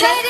Let it